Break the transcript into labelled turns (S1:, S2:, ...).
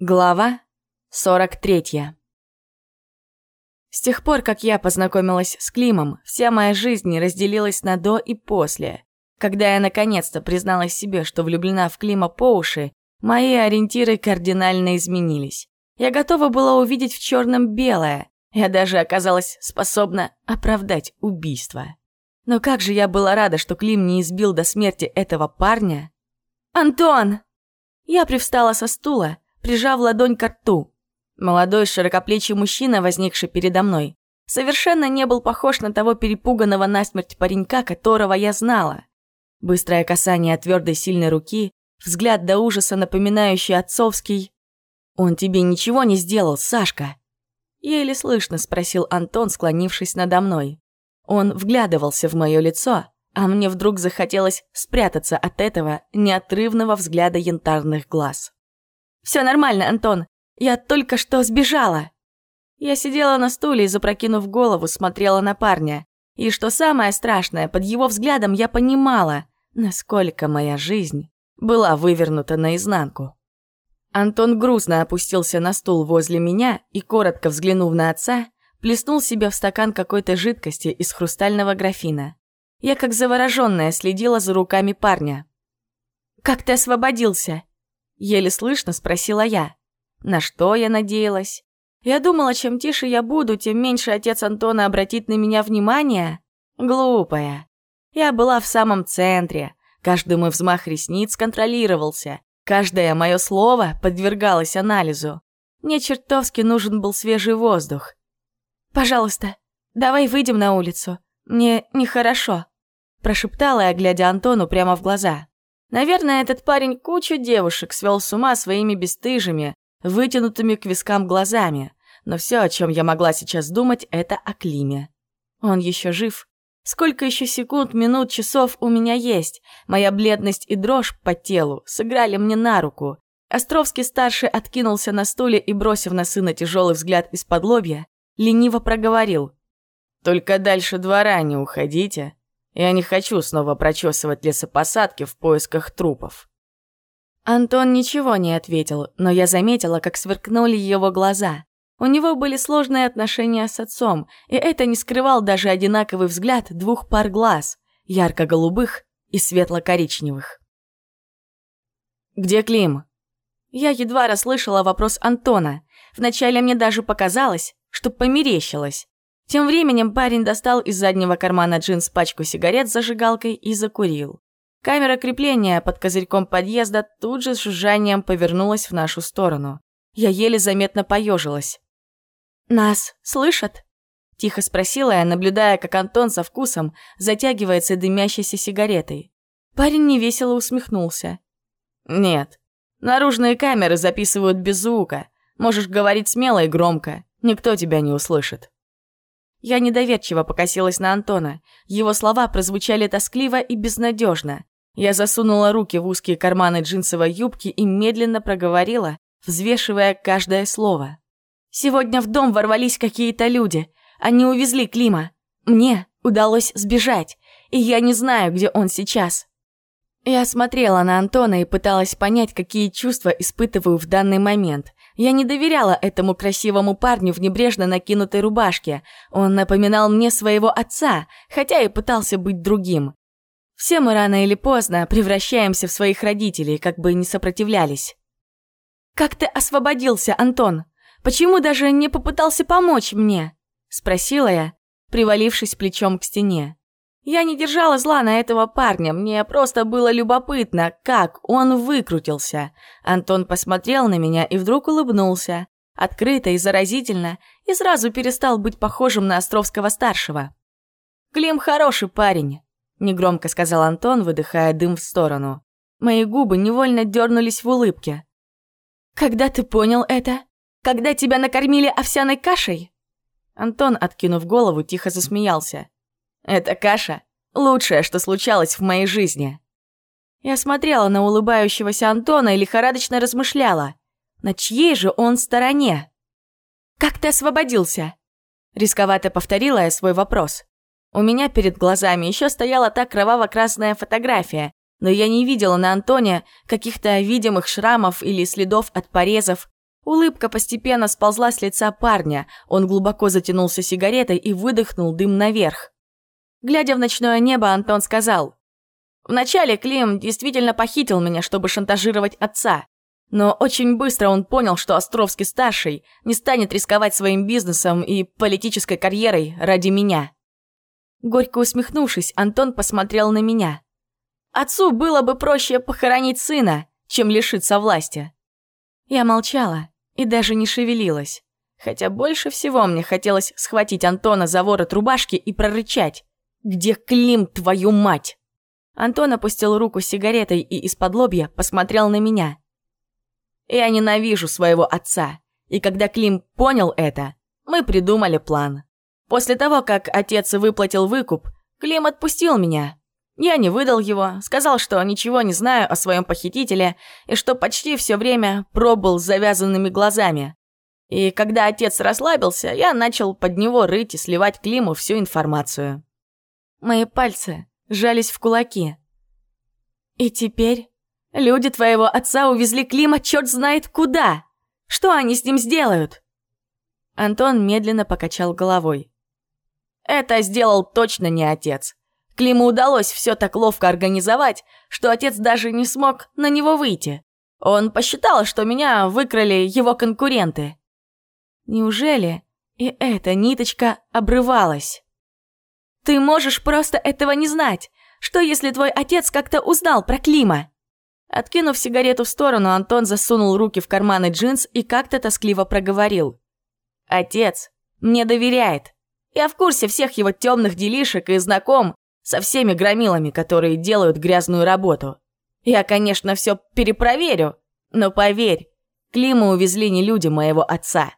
S1: Глава 43 С тех пор, как я познакомилась с Климом, вся моя жизнь разделилась на до и после. Когда я наконец-то призналась себе, что влюблена в Клима по уши, мои ориентиры кардинально изменились. Я готова была увидеть в черном белое. Я даже оказалась способна оправдать убийство. Но как же я была рада, что Клим не избил до смерти этого парня. «Антон!» Я привстала со стула, прижав ладонь к рту. Молодой широкоплечий мужчина, возникший передо мной, совершенно не был похож на того перепуганного насмерть паренька, которого я знала. Быстрое касание твердой сильной руки, взгляд до ужаса напоминающий отцовский. «Он тебе ничего не сделал, Сашка?» Еле слышно спросил Антон, склонившись надо мной. Он вглядывался в мое лицо, а мне вдруг захотелось спрятаться от этого неотрывного взгляда янтарных глаз. Все нормально, Антон. Я только что сбежала. Я сидела на стуле и, запрокинув голову, смотрела на парня. И что самое страшное, под его взглядом я понимала, насколько моя жизнь была вывернута наизнанку. Антон грустно опустился на стул возле меня и, коротко взглянув на отца, плеснул себе в стакан какой-то жидкости из хрустального графина. Я, как завороженная, следила за руками парня. «Как ты освободился?» Еле слышно спросила я. На что я надеялась? Я думала, чем тише я буду, тем меньше отец Антона обратит на меня внимание. Глупая. Я была в самом центре. Каждый мой взмах ресниц контролировался. Каждое мое слово подвергалось анализу. Мне чертовски нужен был свежий воздух. «Пожалуйста, давай выйдем на улицу. Мне нехорошо», прошептала я, глядя Антону прямо в глаза. Наверное, этот парень кучу девушек свел с ума своими бесстыжими, вытянутыми к вискам глазами. Но все, о чем я могла сейчас думать, это о Климе. Он еще жив. Сколько еще секунд, минут, часов у меня есть? Моя бледность и дрожь по телу сыграли мне на руку. Островский-старший откинулся на стуле и, бросив на сына тяжелый взгляд из-под лобья, лениво проговорил. «Только дальше двора не уходите. Я не хочу снова прочесывать лесопосадки в поисках трупов». Антон ничего не ответил, но я заметила, как сверкнули его глаза. У него были сложные отношения с отцом, и это не скрывал даже одинаковый взгляд двух пар глаз, ярко-голубых и светло-коричневых. «Где Клим?» Я едва расслышала вопрос Антона. Вначале мне даже показалось, что померещилось. Тем временем парень достал из заднего кармана джинс пачку сигарет с зажигалкой и закурил. Камера крепления под козырьком подъезда тут же с жужжанием повернулась в нашу сторону. Я еле заметно поежилась. «Нас слышат?» – тихо спросила я, наблюдая, как Антон со вкусом затягивается дымящейся сигаретой. Парень невесело усмехнулся. «Нет. Наружные камеры записывают без звука. Можешь говорить смело и громко. Никто тебя не услышит». Я недоверчиво покосилась на Антона. Его слова прозвучали тоскливо и безнадежно. Я засунула руки в узкие карманы джинсовой юбки и медленно проговорила, взвешивая каждое слово. «Сегодня в дом ворвались какие-то люди. Они увезли Клима. Мне удалось сбежать, и я не знаю, где он сейчас». Я смотрела на Антона и пыталась понять, какие чувства испытываю в данный момент. Я не доверяла этому красивому парню в небрежно накинутой рубашке. Он напоминал мне своего отца, хотя и пытался быть другим. Все мы рано или поздно превращаемся в своих родителей, как бы не сопротивлялись. «Как ты освободился, Антон? Почему даже не попытался помочь мне?» – спросила я, привалившись плечом к стене. Я не держала зла на этого парня, мне просто было любопытно, как он выкрутился. Антон посмотрел на меня и вдруг улыбнулся. Открыто и заразительно, и сразу перестал быть похожим на Островского-старшего. «Клим хороший парень», — негромко сказал Антон, выдыхая дым в сторону. Мои губы невольно дернулись в улыбке. «Когда ты понял это? Когда тебя накормили овсяной кашей?» Антон, откинув голову, тихо засмеялся. Эта каша – лучшее, что случалось в моей жизни. Я смотрела на улыбающегося Антона и лихорадочно размышляла, на чьей же он стороне. «Как ты освободился?» Рисковато повторила я свой вопрос. У меня перед глазами еще стояла та кроваво-красная фотография, но я не видела на Антоне каких-то видимых шрамов или следов от порезов. Улыбка постепенно сползла с лица парня, он глубоко затянулся сигаретой и выдохнул дым наверх. Глядя в ночное небо, Антон сказал, «Вначале Клим действительно похитил меня, чтобы шантажировать отца. Но очень быстро он понял, что Островский-старший не станет рисковать своим бизнесом и политической карьерой ради меня». Горько усмехнувшись, Антон посмотрел на меня. «Отцу было бы проще похоронить сына, чем лишиться власти». Я молчала и даже не шевелилась. Хотя больше всего мне хотелось схватить Антона за ворот рубашки и прорычать. «Где Клим, твою мать?» Антон опустил руку с сигаретой и из-под лобья посмотрел на меня. «Я ненавижу своего отца, и когда Клим понял это, мы придумали план. После того, как отец выплатил выкуп, Клим отпустил меня, я не выдал его, сказал, что ничего не знаю о своем похитителе и что почти все время пробыл с завязанными глазами. И когда отец расслабился, я начал под него рыть и сливать Климу всю информацию. Мои пальцы сжались в кулаки. И теперь люди твоего отца увезли Клима черт знает куда. Что они с ним сделают? Антон медленно покачал головой. Это сделал точно не отец. Климу удалось все так ловко организовать, что отец даже не смог на него выйти. Он посчитал, что меня выкрали его конкуренты. Неужели и эта ниточка обрывалась? Ты можешь просто этого не знать. Что если твой отец как-то узнал про Клима? Откинув сигарету в сторону, Антон засунул руки в карманы джинс и как-то тоскливо проговорил. «Отец мне доверяет. Я в курсе всех его темных делишек и знаком со всеми громилами, которые делают грязную работу. Я, конечно, все перепроверю, но поверь, Клима увезли не люди моего отца.